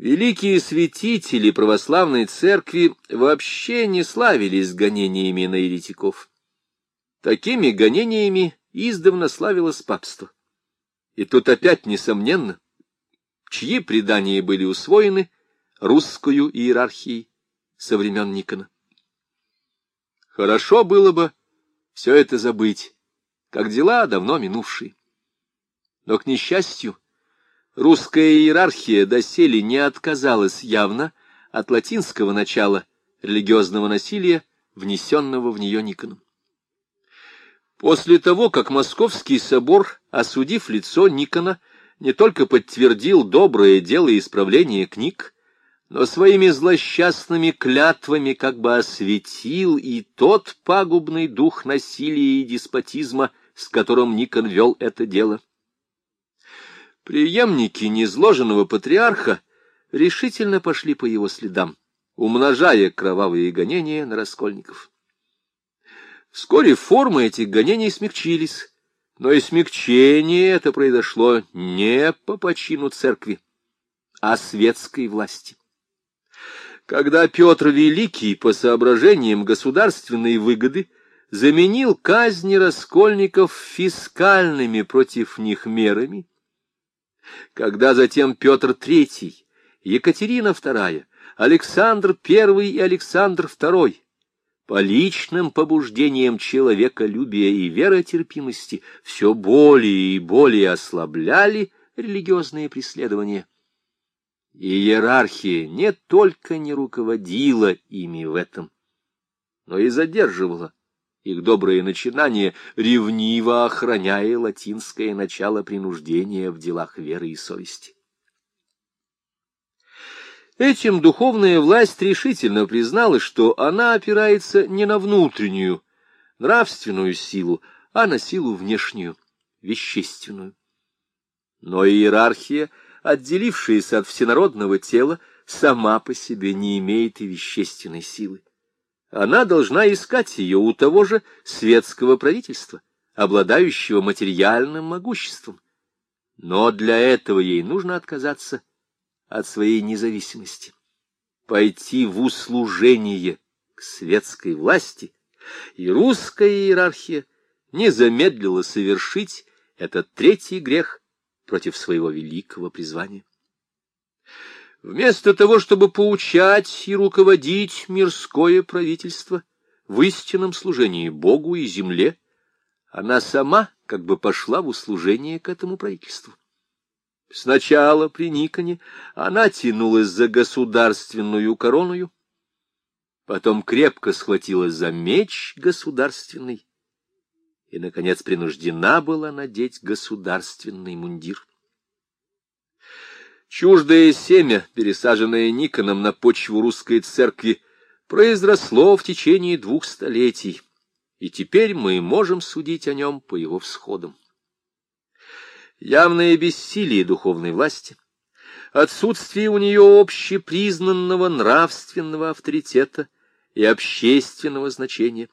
Великие святители православной церкви вообще не славились гонениями на еретиков. Такими гонениями издавна славилось папство. И тут опять, несомненно, чьи предания были усвоены русскую иерархией со времен Никона. Хорошо было бы все это забыть, как дела давно минувшие. Но, к несчастью, русская иерархия доселе не отказалась явно от латинского начала религиозного насилия, внесенного в нее Никоном. После того, как Московский собор, осудив лицо Никона, не только подтвердил доброе дело исправления книг, но своими злосчастными клятвами как бы осветил и тот пагубный дух насилия и деспотизма, с которым Никон вел это дело. Приемники незложенного патриарха решительно пошли по его следам, умножая кровавые гонения на раскольников. Вскоре формы этих гонений смягчились, но и смягчение это произошло не по почину церкви, а светской власти. Когда Петр Великий по соображениям государственной выгоды заменил казни раскольников фискальными против них мерами, когда затем Петр III, Екатерина II, Александр I и Александр II по личным побуждениям человеколюбия и веротерпимости все более и более ослабляли религиозные преследования. Иерархия не только не руководила ими в этом, но и задерживала их добрые начинания, ревниво охраняя латинское начало принуждения в делах веры и совести. Этим духовная власть решительно признала, что она опирается не на внутреннюю, нравственную силу, а на силу внешнюю, вещественную. Но иерархия, отделившаяся от всенародного тела, сама по себе не имеет и вещественной силы она должна искать ее у того же светского правительства, обладающего материальным могуществом. Но для этого ей нужно отказаться от своей независимости, пойти в услужение к светской власти, и русская иерархия не замедлила совершить этот третий грех против своего великого призвания. Вместо того, чтобы поучать и руководить мирское правительство в истинном служении Богу и земле, она сама как бы пошла в услужение к этому правительству. Сначала при Никоне она тянулась за государственную короную, потом крепко схватилась за меч государственный и, наконец, принуждена была надеть государственный мундир. Чуждое семя, пересаженное Никоном на почву русской церкви, произросло в течение двух столетий, и теперь мы можем судить о нем по его всходам. Явное бессилие духовной власти, отсутствие у нее общепризнанного нравственного авторитета и общественного значения,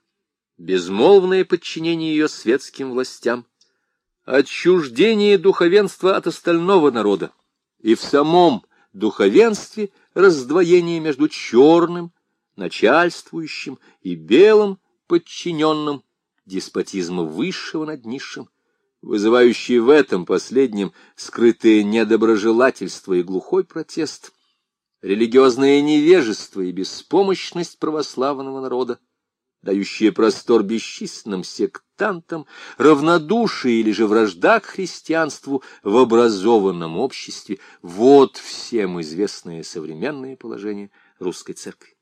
безмолвное подчинение ее светским властям, отчуждение духовенства от остального народа, и в самом духовенстве раздвоение между черным, начальствующим и белым, подчиненным, деспотизма высшего над низшим, вызывающий в этом последнем скрытое недоброжелательство и глухой протест, религиозное невежество и беспомощность православного народа, дающие простор бесчисленным сектантам, равнодушие или же вражда к христианству в образованном обществе — вот всем известное современное положение русской церкви.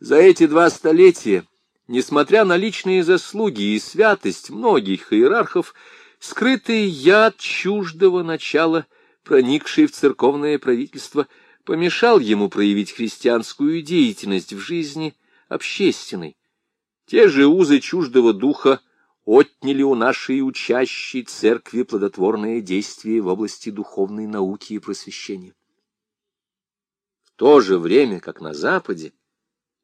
За эти два столетия, несмотря на личные заслуги и святость многих иерархов, скрытый яд чуждого начала, проникший в церковное правительство, помешал ему проявить христианскую деятельность в жизни общественной. Те же узы чуждого духа отняли у нашей учащей церкви плодотворное действие в области духовной науки и просвещения. В то же время, как на Западе,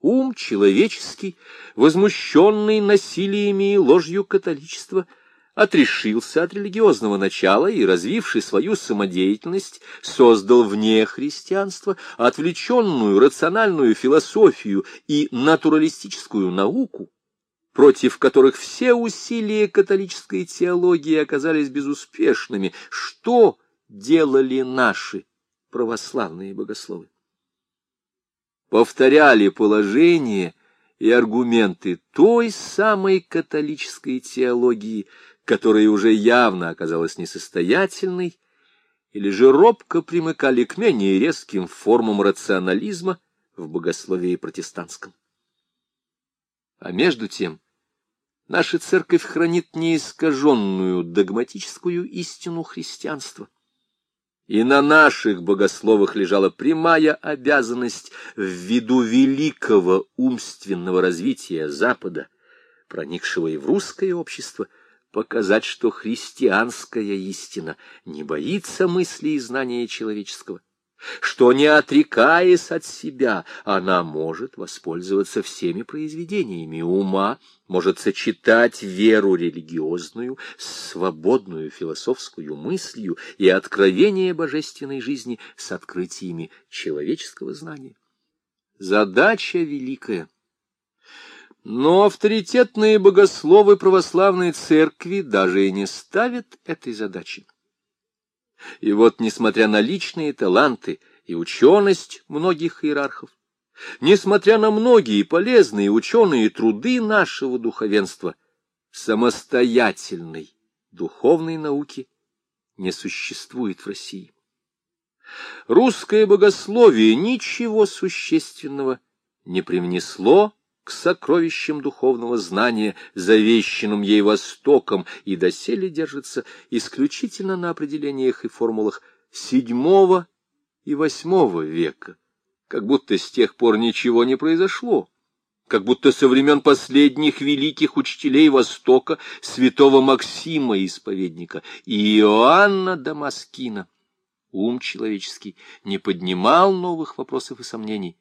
ум человеческий, возмущенный насилиями и ложью католичества, отрешился от религиозного начала и, развивший свою самодеятельность, создал вне христианства отвлеченную рациональную философию и натуралистическую науку, против которых все усилия католической теологии оказались безуспешными. Что делали наши православные богословы? Повторяли положение и аргументы той самой католической теологии, которая уже явно оказалась несостоятельной, или же робко примыкали к менее резким формам рационализма в богословии протестантском. А между тем, наша церковь хранит неискаженную догматическую истину христианства. И на наших богословах лежала прямая обязанность ввиду великого умственного развития Запада, проникшего и в русское общество, показать, что христианская истина не боится мысли и знания человеческого, что, не отрекаясь от себя, она может воспользоваться всеми произведениями ума, может сочетать веру религиозную с свободную философскую мыслью и откровение божественной жизни с открытиями человеческого знания. Задача великая. Но авторитетные богословы православной церкви даже и не ставят этой задачи. И вот, несмотря на личные таланты и ученость многих иерархов, несмотря на многие полезные ученые труды нашего духовенства, самостоятельной духовной науки не существует в России. Русское богословие ничего существенного не привнесло к сокровищам духовного знания, завещанным ей Востоком, и доселе держится исключительно на определениях и формулах седьмого и восьмого века, как будто с тех пор ничего не произошло, как будто со времен последних великих учителей Востока, святого Максима Исповедника и Иоанна Дамаскина, ум человеческий не поднимал новых вопросов и сомнений,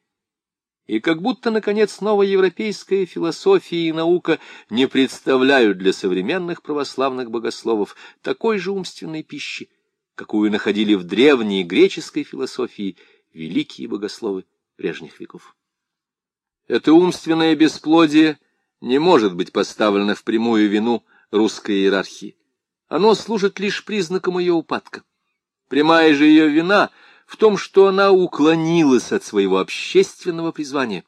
и как будто, наконец, новая европейская философия и наука не представляют для современных православных богословов такой же умственной пищи, какую находили в древней греческой философии великие богословы прежних веков. Это умственное бесплодие не может быть поставлено в прямую вину русской иерархии. Оно служит лишь признаком ее упадка. Прямая же ее вина — в том, что она уклонилась от своего общественного призвания,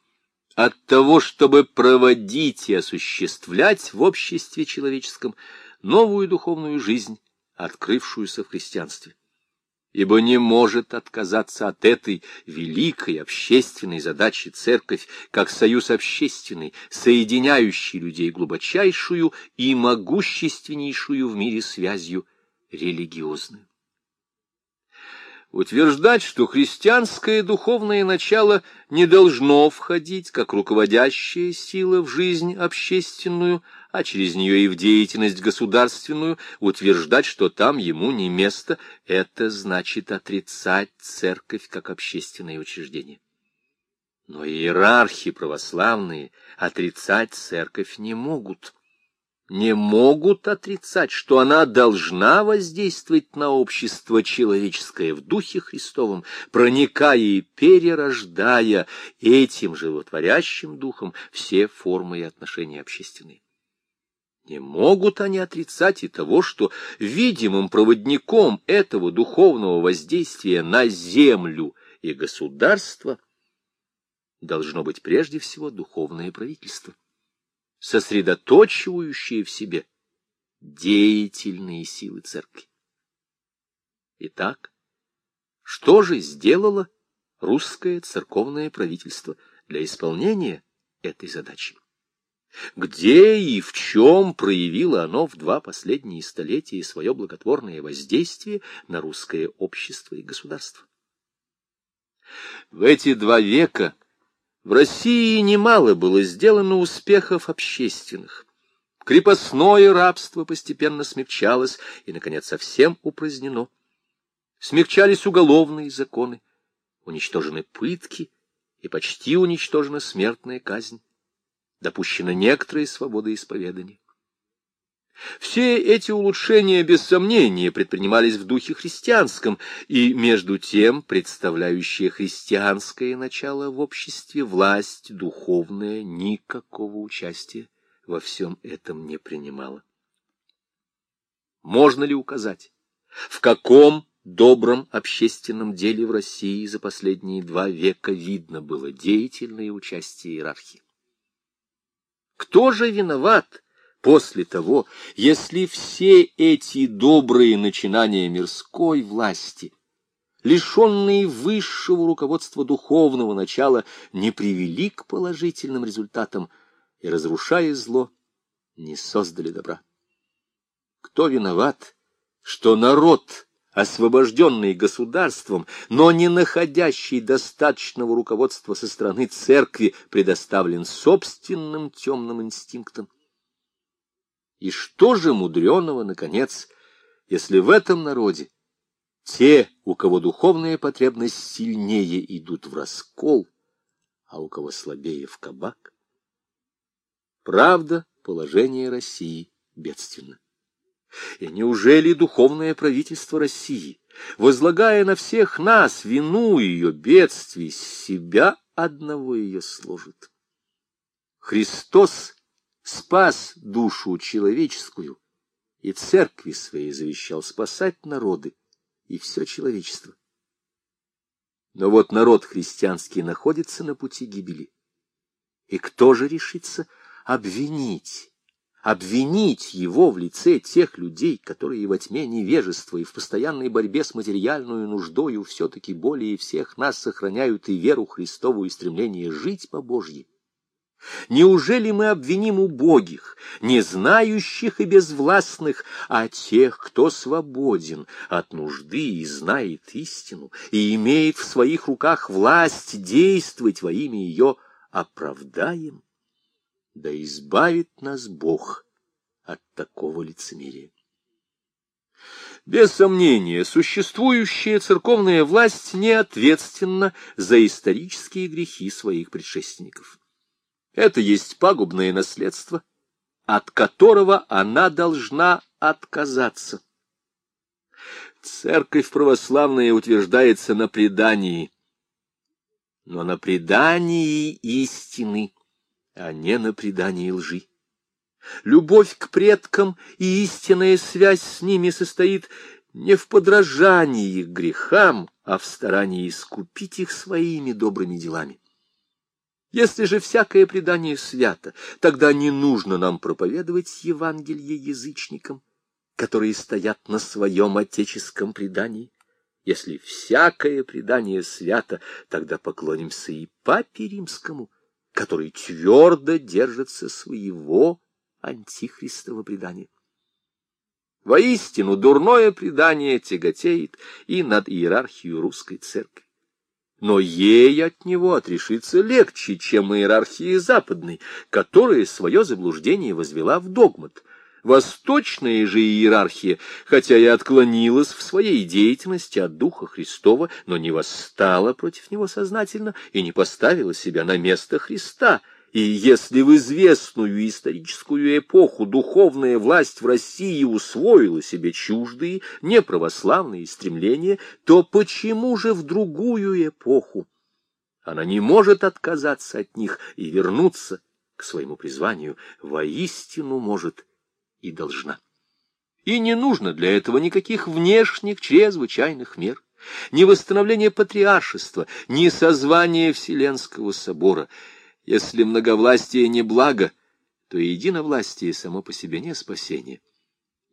от того, чтобы проводить и осуществлять в обществе человеческом новую духовную жизнь, открывшуюся в христианстве. Ибо не может отказаться от этой великой общественной задачи церковь, как союз общественный, соединяющий людей глубочайшую и могущественнейшую в мире связью религиозную. Утверждать, что христианское духовное начало не должно входить как руководящая сила в жизнь общественную, а через нее и в деятельность государственную, утверждать, что там ему не место, это значит отрицать церковь как общественное учреждение. Но иерархи православные отрицать церковь не могут не могут отрицать, что она должна воздействовать на общество человеческое в Духе Христовом, проникая и перерождая этим животворящим Духом все формы и отношения общественные. Не могут они отрицать и того, что видимым проводником этого духовного воздействия на землю и государство должно быть прежде всего духовное правительство сосредоточивающие в себе деятельные силы церкви. Итак, что же сделало русское церковное правительство для исполнения этой задачи? Где и в чем проявило оно в два последние столетия свое благотворное воздействие на русское общество и государство? В эти два века в России немало было сделано успехов общественных. Крепостное рабство постепенно смягчалось и, наконец, совсем упразднено. Смягчались уголовные законы, уничтожены пытки и почти уничтожена смертная казнь. Допущена некоторая свобода исповедания. Все эти улучшения, без сомнения, предпринимались в духе христианском, и, между тем, представляющая христианское начало в обществе власть духовная никакого участия во всем этом не принимала. Можно ли указать, в каком добром общественном деле в России за последние два века видно было деятельное участие иерархии? Кто же виноват после того, если все эти добрые начинания мирской власти, лишенные высшего руководства духовного начала, не привели к положительным результатам и, разрушая зло, не создали добра? Кто виноват, что народ освобожденный государством, но не находящий достаточного руководства со стороны церкви, предоставлен собственным темным инстинктам. И что же мудреного, наконец, если в этом народе те, у кого духовная потребность сильнее, идут в раскол, а у кого слабее в кабак? Правда, положение России бедственно. И неужели духовное правительство России, возлагая на всех нас вину ее бедствий, себя одного ее служит? Христос спас душу человеческую, и церкви своей завещал спасать народы и все человечество. Но вот народ христианский находится на пути гибели. И кто же решится обвинить обвинить его в лице тех людей, которые во тьме невежества и в постоянной борьбе с материальной нуждою все-таки более всех нас сохраняют и веру Христову и стремление жить по Божьей. Неужели мы обвиним убогих, не знающих и безвластных, а тех, кто свободен от нужды и знает истину, и имеет в своих руках власть действовать во имя ее, оправдаем? да избавит нас Бог от такого лицемерия. Без сомнения, существующая церковная власть не ответственна за исторические грехи своих предшественников. Это есть пагубное наследство, от которого она должна отказаться. Церковь православная утверждается на предании, но на предании истины а не на предании лжи. Любовь к предкам и истинная связь с ними состоит не в подражании их грехам, а в старании искупить их своими добрыми делами. Если же всякое предание свято, тогда не нужно нам проповедовать Евангелие язычникам, которые стоят на своем отеческом предании. Если всякое предание свято, тогда поклонимся и папе римскому, который твердо держится своего антихристового предания. Воистину, дурное предание тяготеет и над иерархией русской церкви. Но ей от него отрешиться легче, чем иерархии западной, которая свое заблуждение возвела в догмат, Восточная же иерархия, хотя и отклонилась в своей деятельности от Духа Христова, но не восстала против него сознательно и не поставила себя на место Христа. И если в известную историческую эпоху духовная власть в России усвоила себе чуждые, неправославные стремления, то почему же в другую эпоху она не может отказаться от них и вернуться к своему призванию, воистину может и должна. И не нужно для этого никаких внешних чрезвычайных мер, ни восстановления патриаршества, ни созвания Вселенского собора. Если многовластие не благо, то единовластие само по себе не спасение.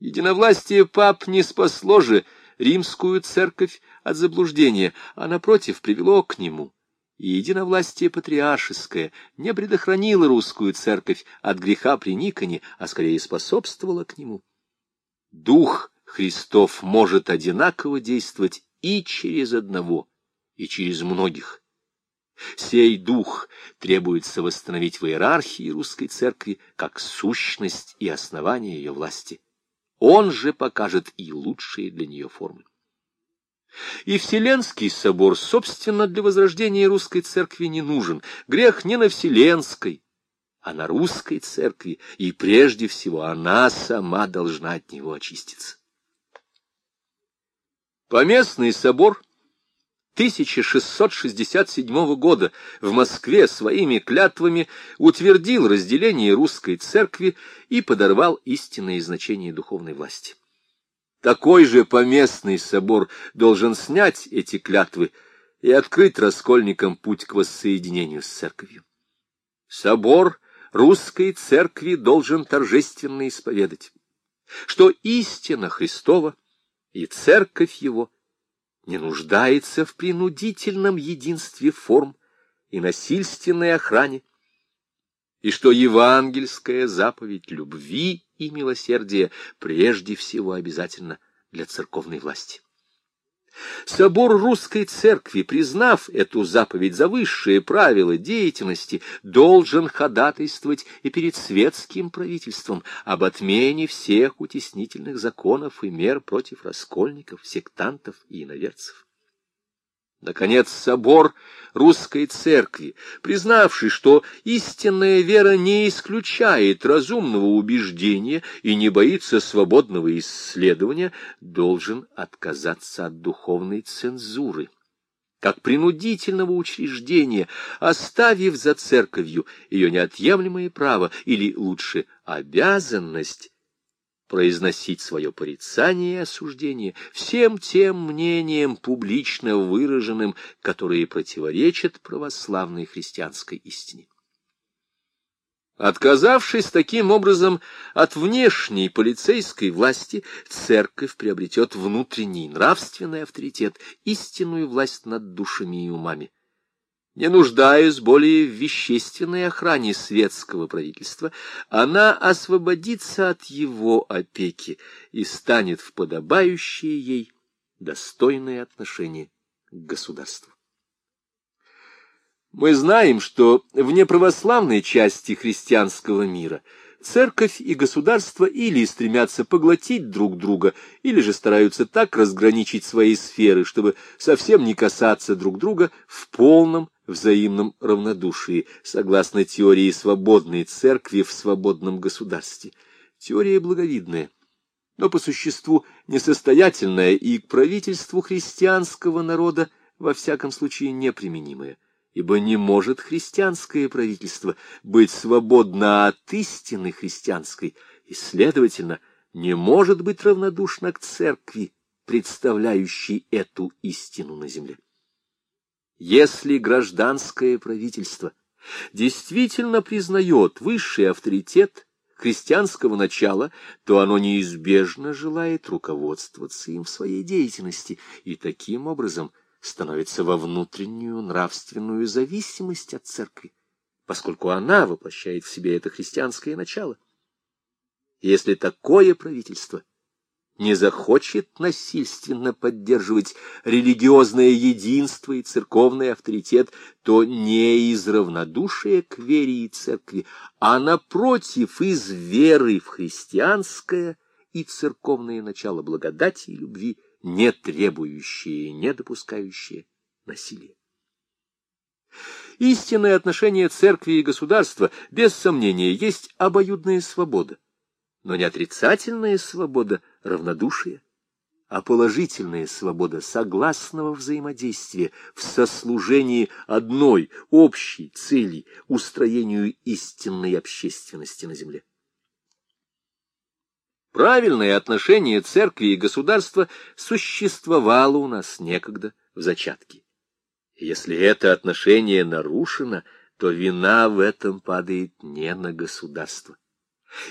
Единовластие пап не спасло же римскую церковь от заблуждения, а, напротив, привело к нему и единовластие патриаршеское не предохранило русскую церковь от греха при Никоне, а скорее способствовало к нему. Дух Христов может одинаково действовать и через одного, и через многих. Сей дух требуется восстановить в иерархии русской церкви как сущность и основание ее власти. Он же покажет и лучшие для нее формы. И Вселенский собор, собственно, для возрождения русской церкви не нужен. Грех не на Вселенской, а на русской церкви, и прежде всего она сама должна от него очиститься. Поместный собор 1667 года в Москве своими клятвами утвердил разделение русской церкви и подорвал истинное значение духовной власти. Такой же поместный собор должен снять эти клятвы и открыть раскольникам путь к воссоединению с церковью. Собор русской церкви должен торжественно исповедать, что истина Христова и церковь его не нуждается в принудительном единстве форм и насильственной охране, и что евангельская заповедь любви и милосердия прежде всего обязательно для церковной власти. Собор Русской Церкви, признав эту заповедь за высшие правила деятельности, должен ходатайствовать и перед светским правительством об отмене всех утеснительных законов и мер против раскольников, сектантов и иноверцев. Наконец, собор русской церкви, признавший, что истинная вера не исключает разумного убеждения и не боится свободного исследования, должен отказаться от духовной цензуры как принудительного учреждения, оставив за церковью ее неотъемлемое право, или лучше обязанность произносить свое порицание и осуждение всем тем мнениям, публично выраженным, которые противоречат православной христианской истине. Отказавшись таким образом от внешней полицейской власти, церковь приобретет внутренний нравственный авторитет, истинную власть над душами и умами не нуждаясь более в вещественной охране светского правительства, она освободится от его опеки и станет в подобающее ей достойное отношение к государству. Мы знаем, что в неправославной части христианского мира церковь и государство или стремятся поглотить друг друга, или же стараются так разграничить свои сферы, чтобы совсем не касаться друг друга в полном взаимном равнодушии, согласно теории свободной церкви в свободном государстве. Теория благовидная, но по существу несостоятельная и к правительству христианского народа во всяком случае неприменимая, ибо не может христианское правительство быть свободно от истины христианской и, следовательно, не может быть равнодушно к церкви, представляющей эту истину на земле. Если гражданское правительство действительно признает высший авторитет христианского начала, то оно неизбежно желает руководствоваться им в своей деятельности и таким образом становится во внутреннюю нравственную зависимость от церкви, поскольку она воплощает в себе это христианское начало. Если такое правительство – не захочет насильственно поддерживать религиозное единство и церковный авторитет, то не из равнодушия к вере и церкви, а напротив из веры в христианское и церковное начало благодати и любви, не требующие и не допускающие насилия. Истинное отношение церкви и государства, без сомнения, есть обоюдная свобода но не отрицательная свобода равнодушия, а положительная свобода согласного взаимодействия в сослужении одной общей цели — устроению истинной общественности на земле. Правильное отношение церкви и государства существовало у нас некогда в зачатке. Если это отношение нарушено, то вина в этом падает не на государство,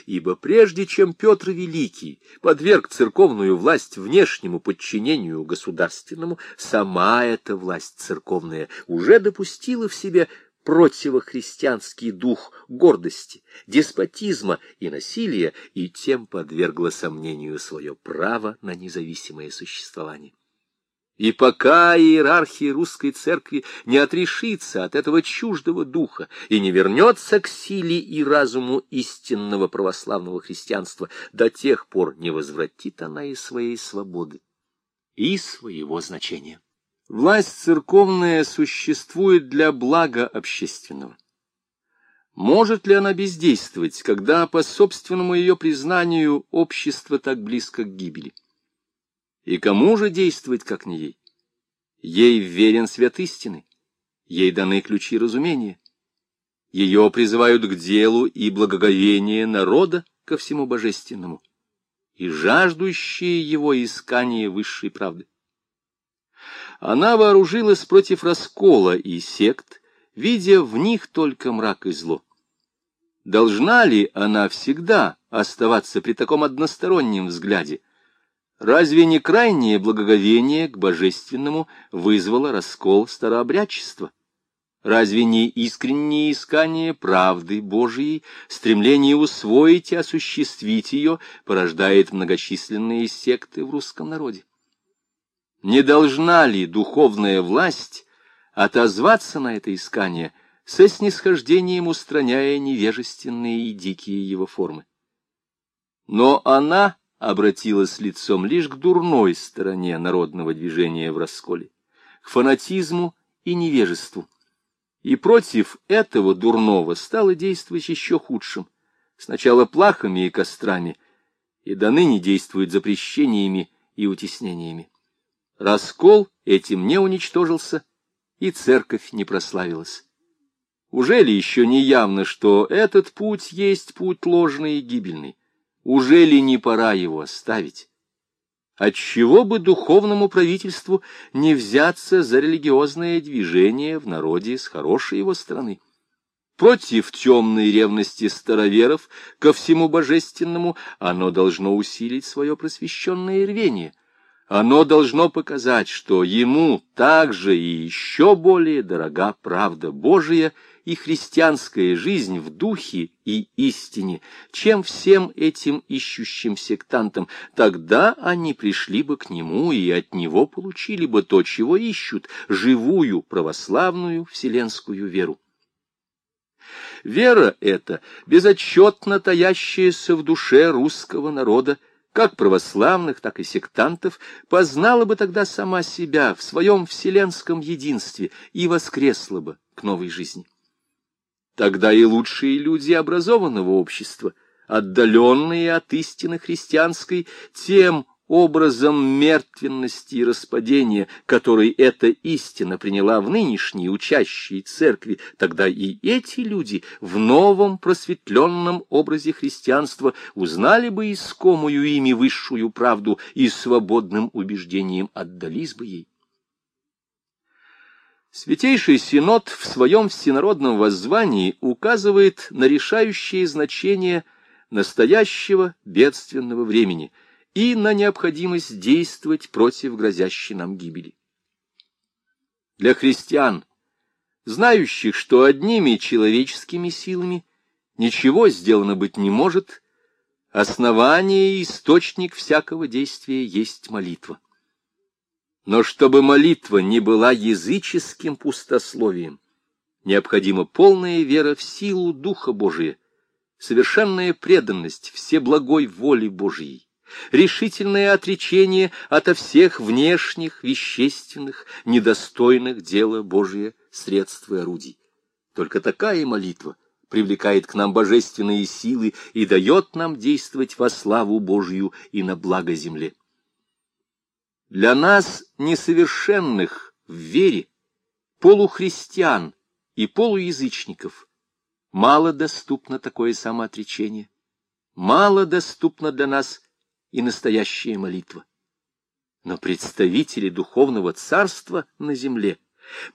Ибо прежде чем Петр Великий подверг церковную власть внешнему подчинению государственному, сама эта власть церковная уже допустила в себе противохристианский дух гордости, деспотизма и насилия, и тем подвергла сомнению свое право на независимое существование. И пока иерархия русской церкви не отрешится от этого чуждого духа и не вернется к силе и разуму истинного православного христианства, до тех пор не возвратит она и своей свободы, и своего значения. Власть церковная существует для блага общественного. Может ли она бездействовать, когда, по собственному ее признанию, общество так близко к гибели? И кому же действовать, как не ей? Ей верен свет истины, ей даны ключи разумения. Ее призывают к делу и благоговение народа ко всему божественному и жаждущие его искания высшей правды. Она вооружилась против раскола и сект, видя в них только мрак и зло. Должна ли она всегда оставаться при таком одностороннем взгляде? Разве не крайнее благоговение к божественному вызвало раскол старообрядчества? Разве не искреннее искание правды Божией, стремление усвоить и осуществить ее, порождает многочисленные секты в русском народе? Не должна ли духовная власть отозваться на это искание, со снисхождением устраняя невежественные и дикие его формы? Но она обратилась лицом лишь к дурной стороне народного движения в расколе, к фанатизму и невежеству и против этого дурного стало действовать еще худшим, сначала плахами и кострами, и до ныне действует запрещениями и утеснениями. Раскол этим не уничтожился, и церковь не прославилась. Уже ли еще не явно, что этот путь есть путь ложный и гибельный? Уже ли не пора его оставить? Отчего бы духовному правительству не взяться за религиозное движение в народе с хорошей его стороны? Против темной ревности староверов ко всему божественному оно должно усилить свое просвещенное рвение. Оно должно показать, что ему также и еще более дорога правда Божия — и христианская жизнь в духе и истине, чем всем этим ищущим сектантам, тогда они пришли бы к нему и от него получили бы то, чего ищут, живую православную вселенскую веру. Вера эта, безотчетно таящаяся в душе русского народа, как православных, так и сектантов, познала бы тогда сама себя в своем вселенском единстве и воскресла бы к новой жизни. Тогда и лучшие люди образованного общества, отдаленные от истины христианской, тем образом мертвенности и распадения, который эта истина приняла в нынешней учащей церкви, тогда и эти люди в новом просветленном образе христианства узнали бы искомую ими высшую правду и свободным убеждением отдались бы ей. Святейший Синод в своем всенародном воззвании указывает на решающее значение настоящего бедственного времени и на необходимость действовать против грозящей нам гибели. Для христиан, знающих, что одними человеческими силами ничего сделано быть не может, основание и источник всякого действия есть молитва. Но чтобы молитва не была языческим пустословием, необходима полная вера в силу Духа Божия, совершенная преданность всеблагой воле Божьей, решительное отречение ото всех внешних, вещественных, недостойных дела Божия средств и орудий. Только такая молитва привлекает к нам божественные силы и дает нам действовать во славу Божью и на благо земле. Для нас, несовершенных в вере, полухристиан и полуязычников, мало доступно такое самоотречение, мало доступно для нас и настоящая молитва. Но представители духовного царства на земле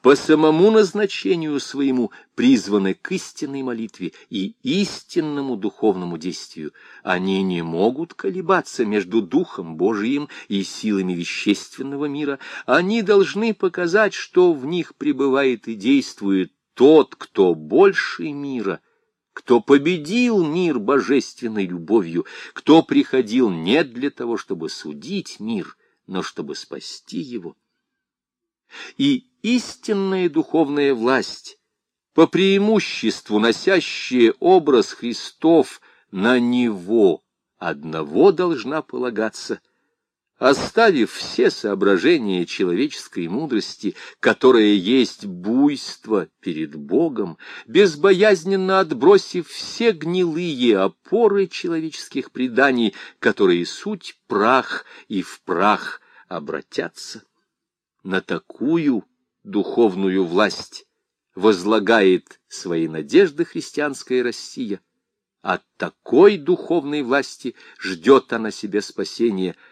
по самому назначению своему призваны к истинной молитве и истинному духовному действию. Они не могут колебаться между Духом Божиим и силами вещественного мира. Они должны показать, что в них пребывает и действует тот, кто больше мира, кто победил мир божественной любовью, кто приходил не для того, чтобы судить мир, но чтобы спасти его. И истинная духовная власть, по преимуществу носящая образ Христов, на Него одного должна полагаться, Оставив все соображения человеческой мудрости, которая есть буйство перед Богом, безбоязненно отбросив все гнилые опоры человеческих преданий, которые суть прах и в прах обратятся, на такую духовную власть возлагает свои надежды христианская Россия. От такой духовной власти ждет она себе спасения –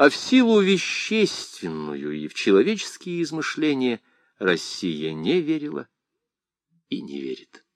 а в силу вещественную и в человеческие измышления Россия не верила и не верит.